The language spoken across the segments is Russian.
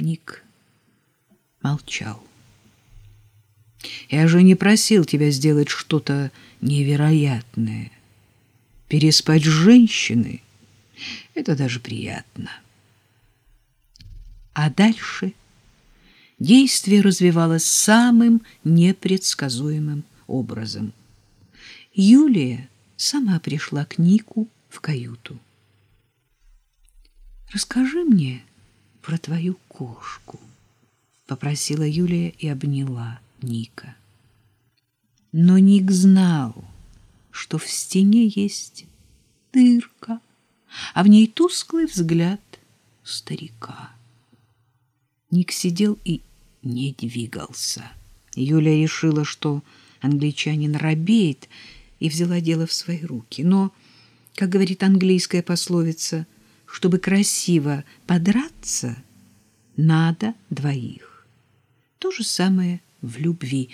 Ник молчал. Я же не просил тебя сделать что-то невероятное. Переспать с женщиной — это даже приятно. А дальше действие развивалось самым непредсказуемым образом. Юлия сама пришла к Нику в каюту. «Расскажи мне про твою кошку», — попросила Юлия и обняла Ника. Но Ник знал, что в стене есть дырка, а в ней тусклый взгляд старика. Ник сидел и не двигался. Юля решила, что англичанин робеет, и взяла дело в свои руки. Но, как говорит английская пословица, чтобы красиво подраться, надо двоих. То же самое в любви.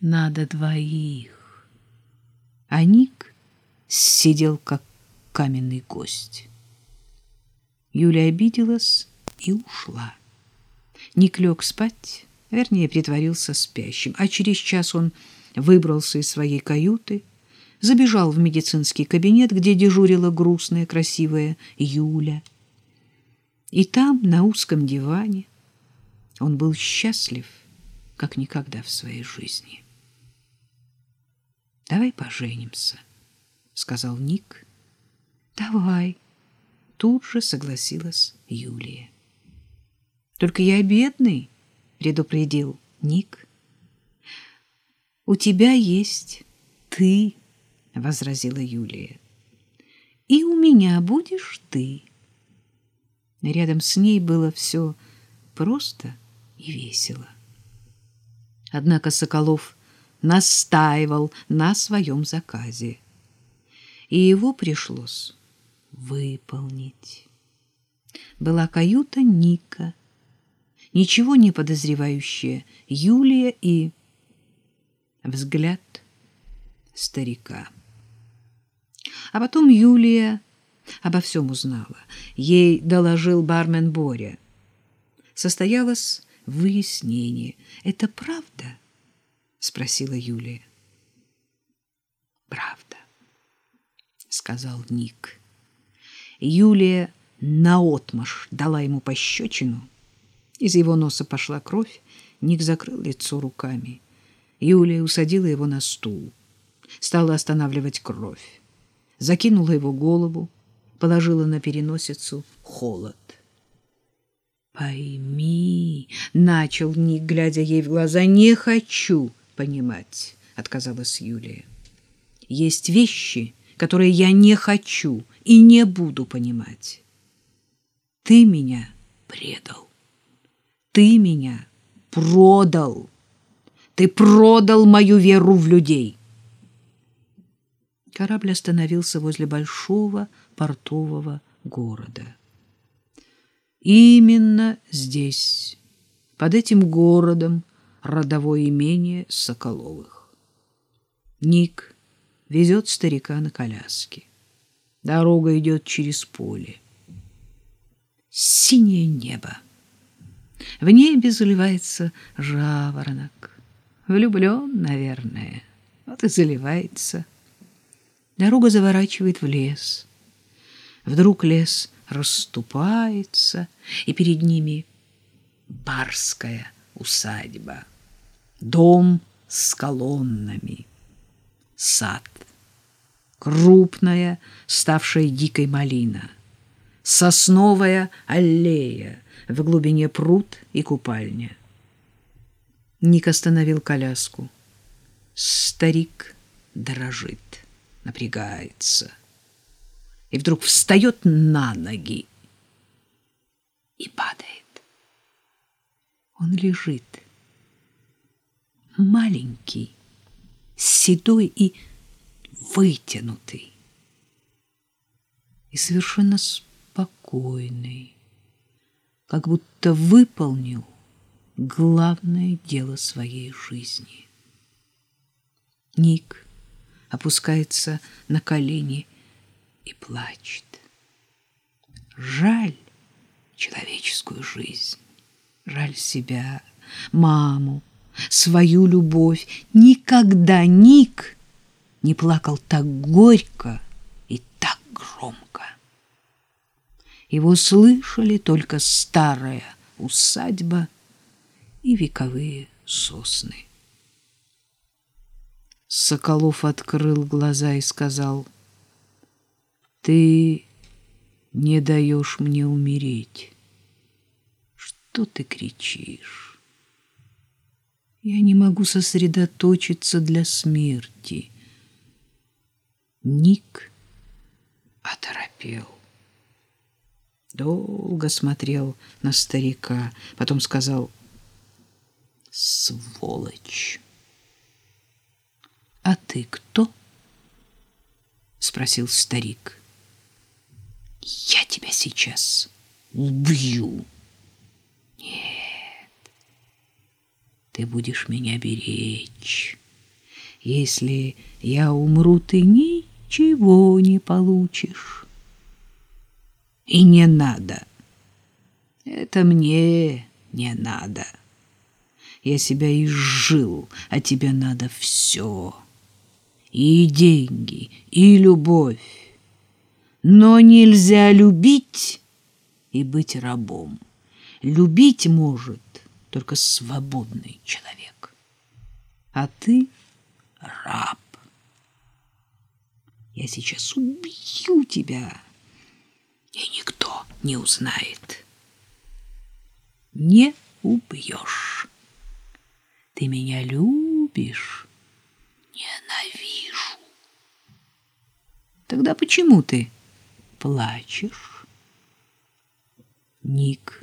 Надо двоих. А Ник сидел, как каменный гость. Юля обиделась и ушла. Ник лег спать, вернее, притворился спящим, а через час он выбрался из своей каюты, забежал в медицинский кабинет, где дежурила грустная, красивая Юля. И там, на узком диване, он был счастлив, как никогда в своей жизни. «Давай поженимся», — сказал Ник. «Давай», — тут же согласилась Юлия. «Только я бедный», — предупредил Ник. «У тебя есть ты», — возразила Юлия. «И у меня будешь ты». Рядом с ней было все просто и весело. Однако Соколов настаивал на своем заказе, и его пришлось выполнить. Была каюта Ника, ничего не подозревающая Юлия и взгляд старика. А потом Юлия обо всем узнала. Ей доложил бармен Боря. Состоялось выяснение. Это правда? спросила Юлия. Правда, сказал Ник. Юлия наотмашь дала ему пощечину. Из его носа пошла кровь. Ник закрыл лицо руками. Юлия усадила его на стул, стала останавливать кровь, закинула его голову, положила на переносицу холод. Пойми, начал Ник, глядя ей в глаза. Не хочу понимать, отказалась Юлия. Есть вещи, которые я не хочу и не буду понимать. Ты меня предал. Ты меня продал. Ты продал мою веру в людей. Корабль остановился возле большого портового города. Именно здесь, под этим городом, родовое имение Соколовых. Ник везет старика на коляске. Дорога идет через поле. Синее небо. В небе заливается жаворонок. Влюблен, наверное. Вот и заливается. Дорога заворачивает в лес. Вдруг лес расступается, и перед ними барская усадьба, дом с колоннами, сад, крупная, ставшая дикой малина, сосновая аллея, в глубине пруд и купальня. Ник остановил коляску. Старик дрожит, напрягается. И вдруг встает на ноги и падает. Он лежит, маленький, седой и вытянутый, и совершенно спокойный, как будто выполнил главное дело своей жизни. Ник опускается на колени и плачет. Жаль человеческую жизнь. Жаль себя, маму, свою любовь. Никогда Ник не плакал так горько и так громко. Его слышали только старая усадьба и вековые сосны. Соколов открыл глаза и сказал, «Ты не даешь мне умереть. Что ты кричишь? Я не могу сосредоточиться для смерти». Ник оторопел. Долго смотрел на старика, потом сказал «Сволочь!» «А ты кто?» — спросил старик. «Я тебя сейчас убью!» «Нет, ты будешь меня беречь. Если я умру, ты ничего не получишь». И не надо. Это мне не надо. Я себя изжил, а тебе надо все. И деньги, и любовь. Но нельзя любить и быть рабом. Любить может только свободный человек. А ты раб. Я сейчас убью тебя и никто не узнает. Не убьешь. Ты меня любишь? Тогда почему ты плачешь? Ник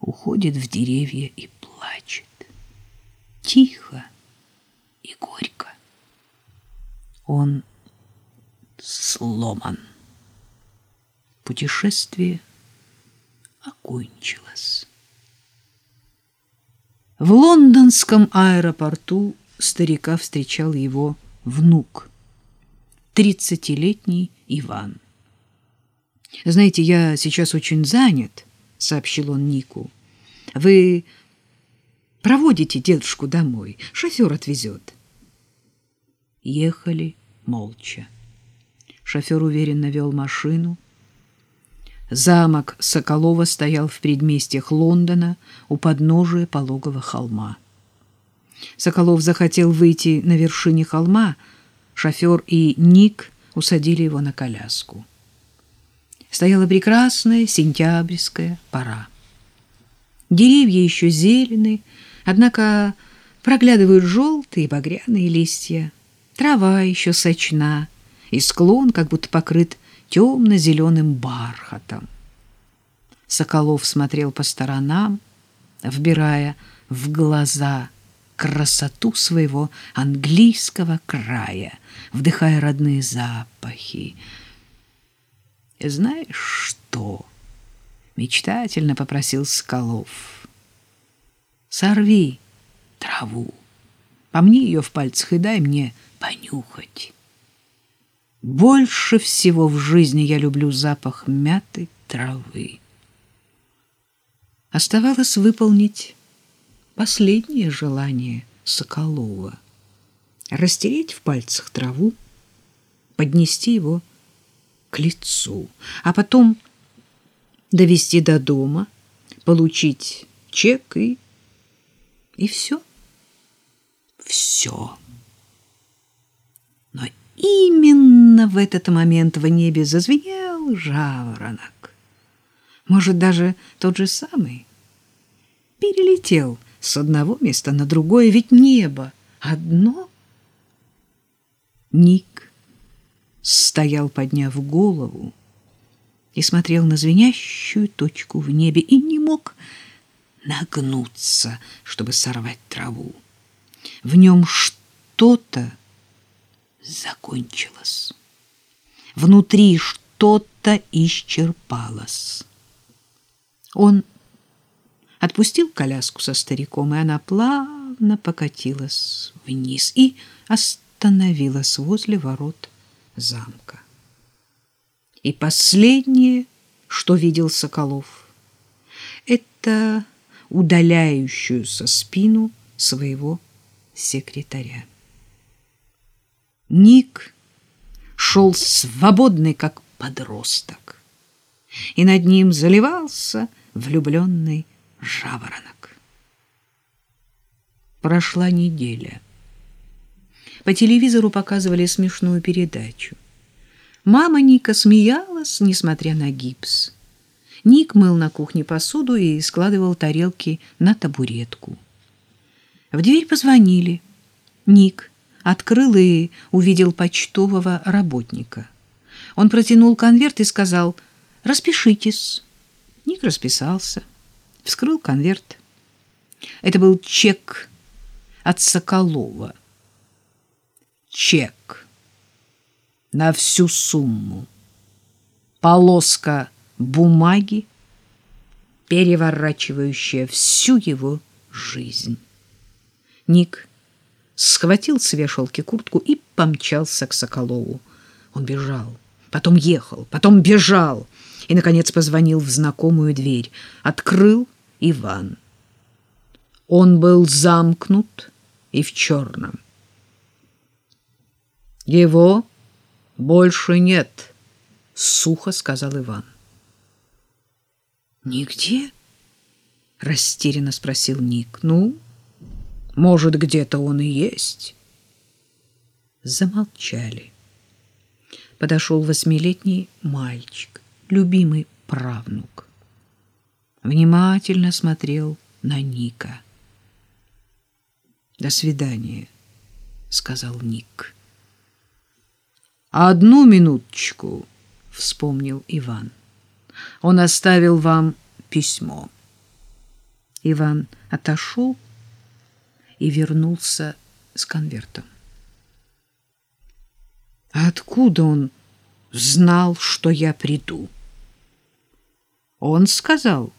уходит в деревья и плачет. Тихо и горько. Он сломан путешествие окончилось. В лондонском аэропорту старика встречал его внук, тридцатилетний Иван. «Знаете, я сейчас очень занят», — сообщил он Нику. «Вы проводите дедушку домой, шофер отвезет». Ехали молча. Шофер уверенно вел машину, Замок Соколова стоял в предместьях Лондона у подножия пологого холма. Соколов захотел выйти на вершине холма, шофер и Ник усадили его на коляску. Стояла прекрасная сентябрьская пора. Деревья еще зелены, однако проглядывают желтые багряные листья. Трава еще сочна, и склон как будто покрыт темно-зеленым бархатом. Соколов смотрел по сторонам, вбирая в глаза красоту своего английского края, вдыхая родные запахи. «Знаешь что?» — мечтательно попросил Соколов. «Сорви траву, помни ее в пальцах и дай мне понюхать». Больше всего в жизни я люблю запах мятой травы. Оставалось выполнить последнее желание Соколова — растереть в пальцах траву, поднести его к лицу, а потом довести до дома, получить чек и... и все. Все. Но Именно в этот момент в небе зазвенел жаворонок. Может, даже тот же самый. Перелетел с одного места на другое, ведь небо одно. Ник стоял, подняв голову, и смотрел на звенящую точку в небе и не мог нагнуться, чтобы сорвать траву. В нем что-то закончилось. Внутри что-то исчерпалось. Он отпустил коляску со стариком, и она плавно покатилась вниз и остановилась возле ворот замка. И последнее, что видел Соколов, это удаляющуюся спину своего секретаря. Ник шел свободный, как подросток, и над ним заливался влюбленный жаворонок. Прошла неделя. По телевизору показывали смешную передачу. Мама Ника смеялась, несмотря на гипс. Ник мыл на кухне посуду и складывал тарелки на табуретку. В дверь позвонили. Ник открыл и увидел почтового работника. Он протянул конверт и сказал «Распишитесь». Ник расписался, вскрыл конверт. Это был чек от Соколова. Чек на всю сумму. Полоска бумаги, переворачивающая всю его жизнь. Ник схватил с вешалки куртку и помчался к Соколову. Он бежал, потом ехал, потом бежал и, наконец, позвонил в знакомую дверь. Открыл Иван. Он был замкнут и в черном. Его больше нет, — сухо сказал Иван. Нигде? — растерянно спросил Ник. Ну, может, где-то он и есть. Замолчали. Подошел восьмилетний мальчик, любимый правнук. Внимательно смотрел на Ника. «До свидания», — сказал Ник. «Одну минуточку», — вспомнил Иван. «Он оставил вам письмо». Иван отошел и вернулся с конвертом. Откуда он знал, что я приду? Он сказал,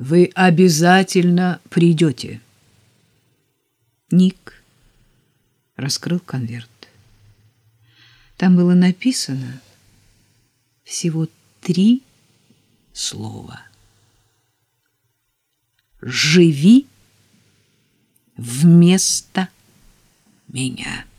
вы обязательно придете. Ник раскрыл конверт. Там было написано всего три слова. «Живи вместо меня».